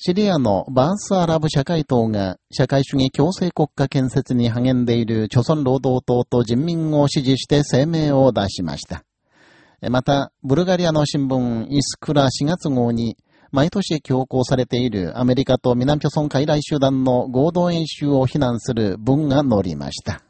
シリアのバースアラブ社会党が社会主義共生国家建設に励んでいる朝鮮労働党と人民を支持して声明を出しました。また、ブルガリアの新聞イスクラ4月号に、毎年強行されているアメリカと南朝鮮海来集団の合同演習を非難する文が載りました。